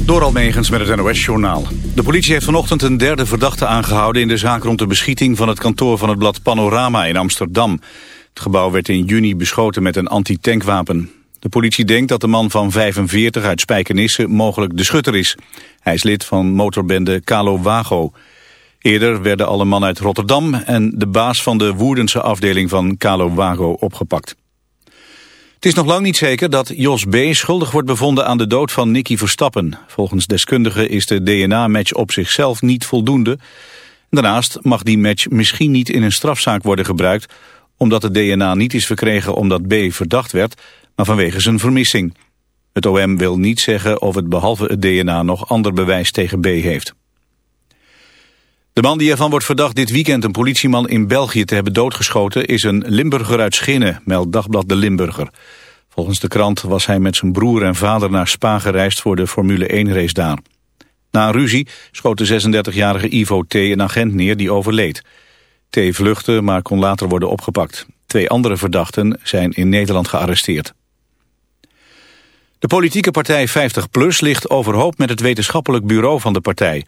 Door Almegens met het NOS-journaal. De politie heeft vanochtend een derde verdachte aangehouden... in de zaak rond de beschieting van het kantoor van het blad Panorama in Amsterdam. Het gebouw werd in juni beschoten met een anti-tankwapen. De politie denkt dat de man van 45 uit Spijkenisse mogelijk de schutter is. Hij is lid van motorbende Calo Wago. Eerder werden alle mannen uit Rotterdam... en de baas van de Woerdense afdeling van Calo Wago opgepakt. Het is nog lang niet zeker dat Jos B. schuldig wordt bevonden aan de dood van Nicky Verstappen. Volgens deskundigen is de DNA-match op zichzelf niet voldoende. Daarnaast mag die match misschien niet in een strafzaak worden gebruikt... omdat het DNA niet is verkregen omdat B. verdacht werd, maar vanwege zijn vermissing. Het OM wil niet zeggen of het behalve het DNA nog ander bewijs tegen B. heeft. De man die ervan wordt verdacht dit weekend een politieman in België te hebben doodgeschoten... is een Limburger uit Schinnen, meldt Dagblad de Limburger. Volgens de krant was hij met zijn broer en vader naar Spa gereisd voor de Formule 1 race daar. Na een ruzie schoot de 36-jarige Ivo T. een agent neer die overleed. T. vluchtte, maar kon later worden opgepakt. Twee andere verdachten zijn in Nederland gearresteerd. De politieke partij 50PLUS ligt overhoop met het wetenschappelijk bureau van de partij...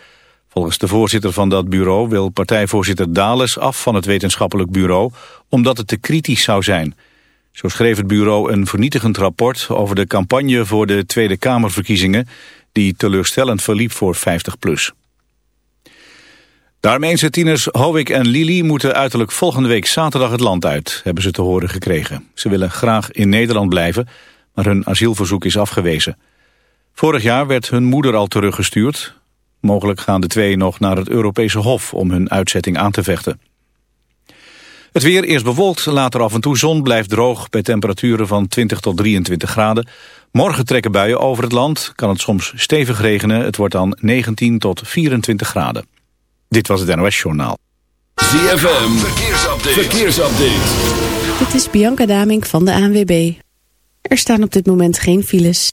Volgens de voorzitter van dat bureau wil partijvoorzitter Dales af van het wetenschappelijk bureau omdat het te kritisch zou zijn. Zo schreef het bureau een vernietigend rapport over de campagne voor de Tweede Kamerverkiezingen die teleurstellend verliep voor 50PLUS. De Armeense tieners Hovik en Lili moeten uiterlijk volgende week zaterdag het land uit, hebben ze te horen gekregen. Ze willen graag in Nederland blijven, maar hun asielverzoek is afgewezen. Vorig jaar werd hun moeder al teruggestuurd. Mogelijk gaan de twee nog naar het Europese Hof om hun uitzetting aan te vechten. Het weer eerst bewolkt, later af en toe zon, blijft droog bij temperaturen van 20 tot 23 graden. Morgen trekken buien over het land, kan het soms stevig regenen. Het wordt dan 19 tot 24 graden. Dit was het NOS Journaal. ZFM, verkeersupdate. verkeersupdate. Dit is Bianca Damink van de ANWB. Er staan op dit moment geen files.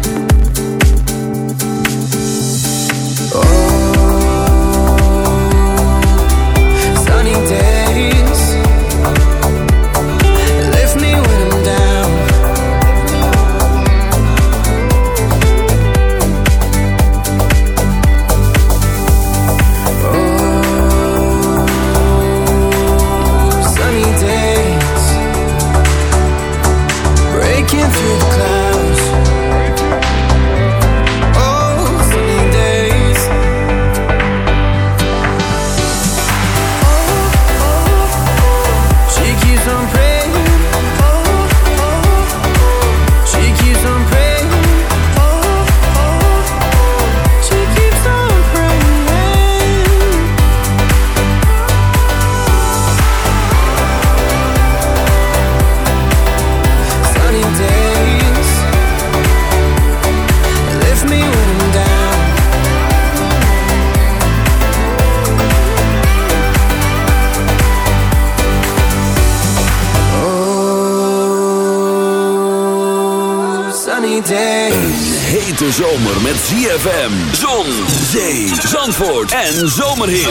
en zomerhit.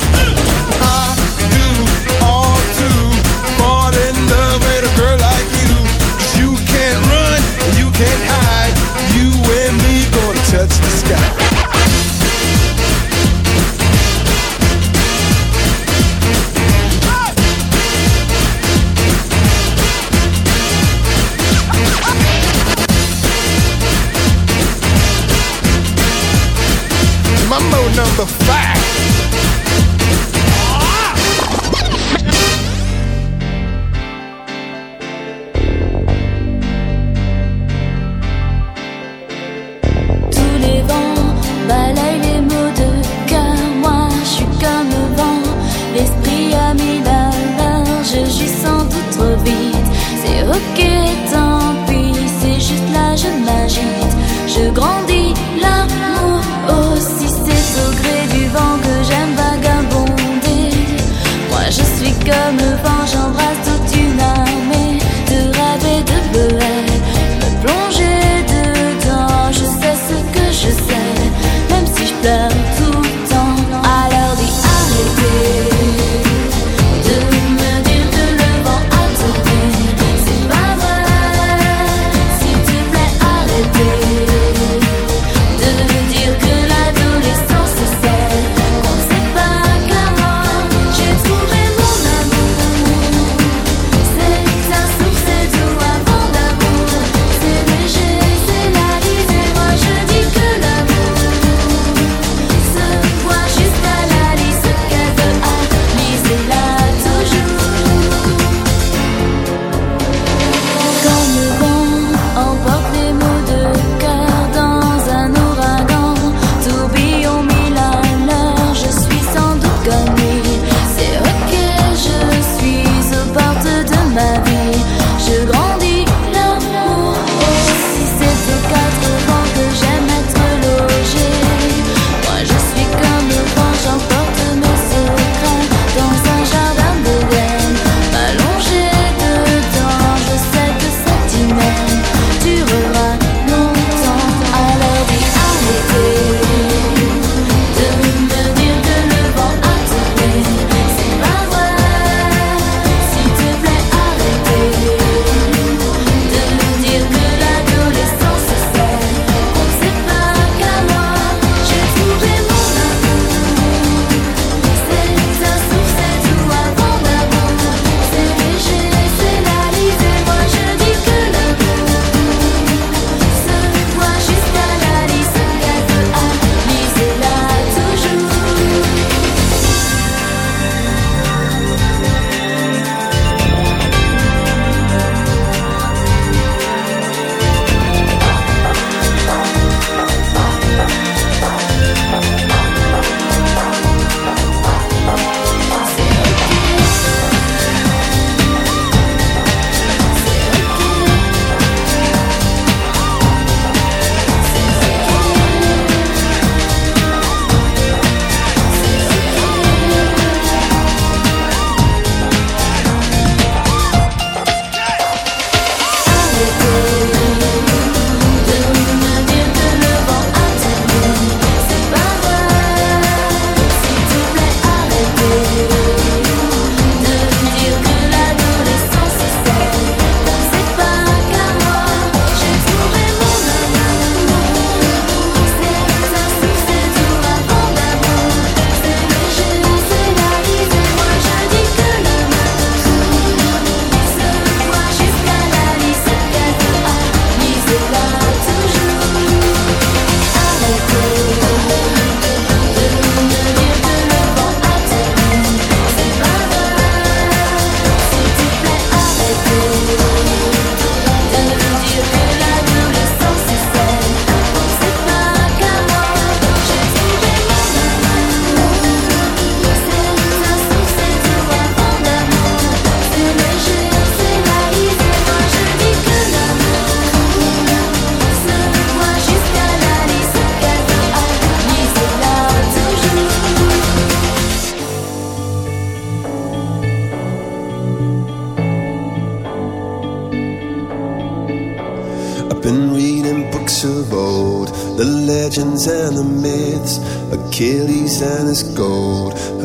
number five.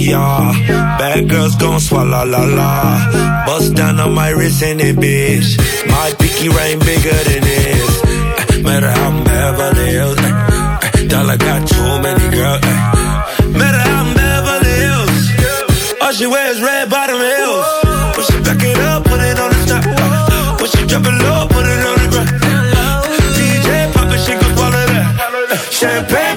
Shimmy. Bad girls gon' swallow la la. Bust down on my wrist and it, bitch. My pinky ring bigger than this. Eh, Matter how I'm Beverly Hills. eh, Dollar got too many girls. Matter how I'm Beverly Hills. All she wears red bottom heels. When she back it up, put it on the top. When she drop it low, put it on the ground. DJ pop it, she gon' swallow that. Champagne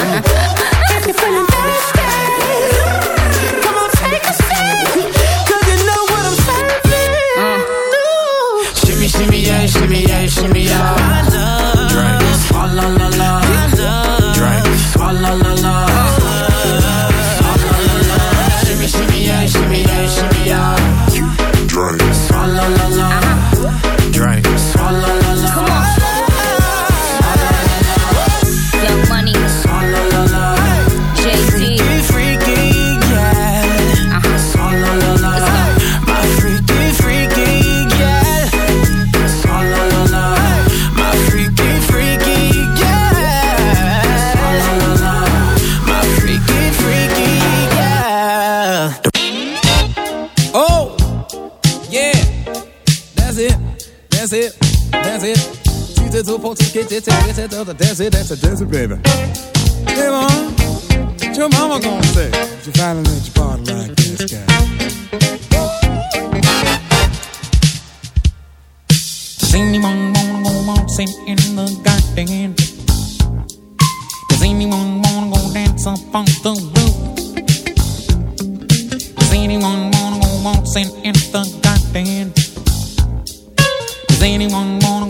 if you're feeling thirsty, come on, take a sip, 'cause you know what I'm serving. Shimmy, shimmy, yeah, shimmy, yeah, shimmy, yeah. Drink. Swalla la la. Drink. Swalla la la. Swalla la la. Shimmy, shimmy, yeah, shimmy, yeah, shimmy, yeah. Drake. Swalla la la. Drink. Two to two, four to get it, get it, that's it, that's it, that's it, baby. Hey, mom, what your mama gonna say? If you finally let your body like this guy. Does anyone wanna go waltzing in the garden? Does anyone wanna go dance up on the roof? Does anyone wanna go waltzing in the garden? Does anyone wanna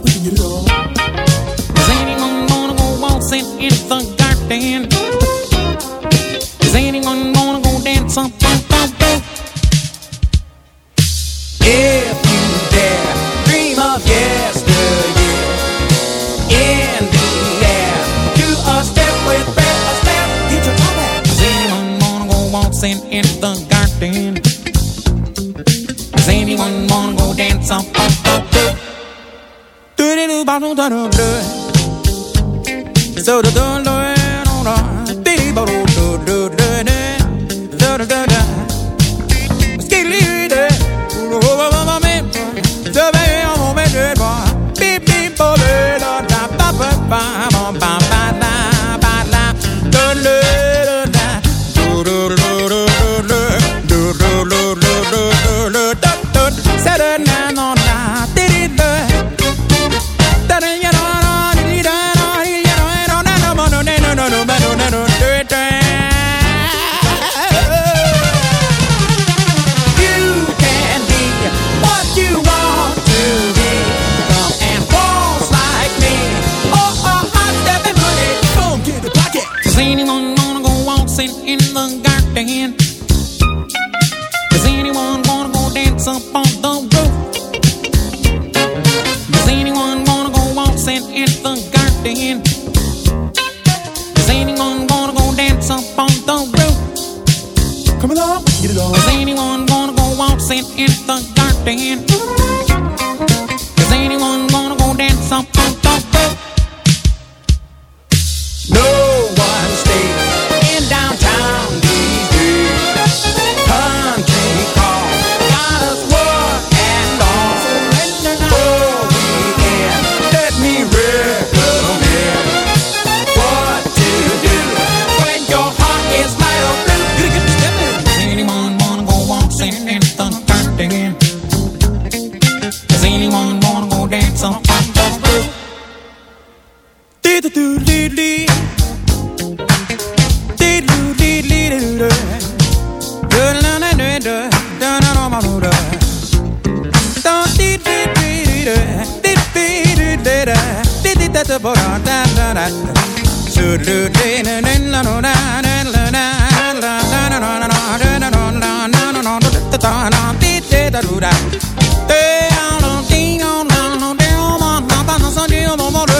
So the don't the boat on da da da do do do na na na na na na na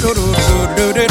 do do do do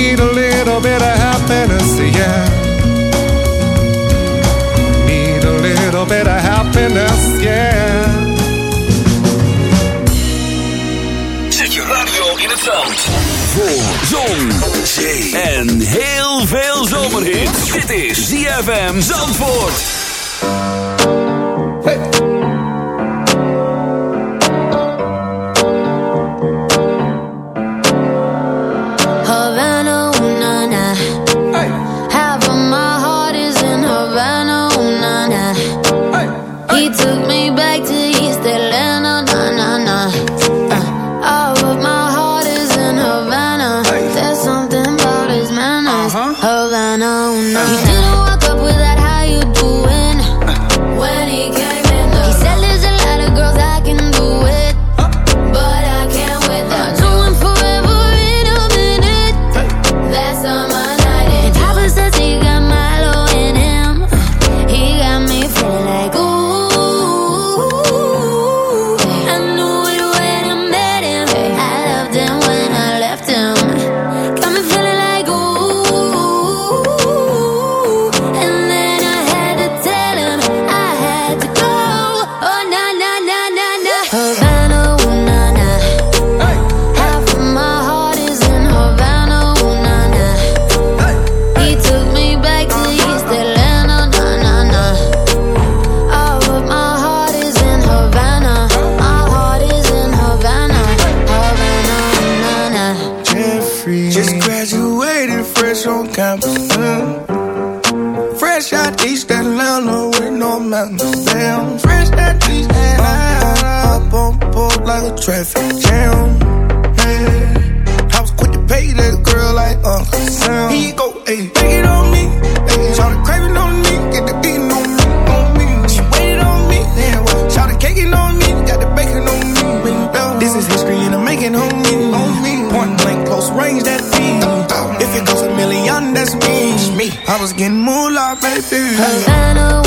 Need a little bit of happiness, yeah. Need a little bit of happiness, yeah. Zet je radio in het zand. Voor zon, zee en heel veel zomerhit. Dit is ZFM Zandvoort. Traffic jam. Yeah. I was quick to pay that girl like Uncle Sam. Here you go, ayy. Take it on me. Ayy. Shout the craving on me. Get the beating on me. On me. She waited on me. Then what? Shout the caking on me. Got the bacon on me. This is history and I'm making me. On me. Point blank, close range, that feed. If it goes a million, that's me. me. I was getting moolah, baby. Havana,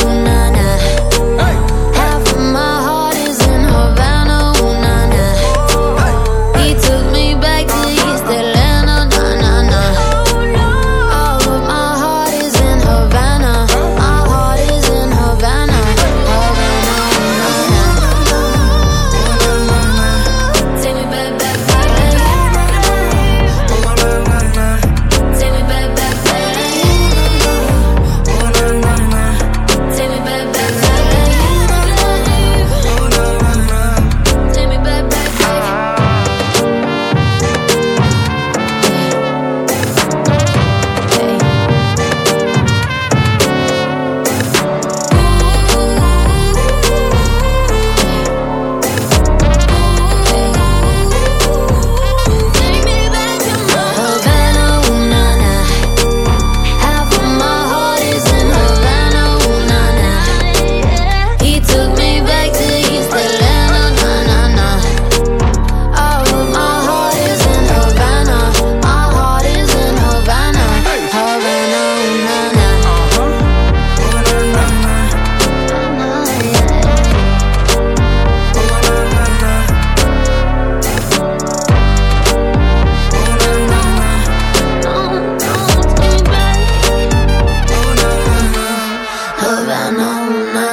I know now.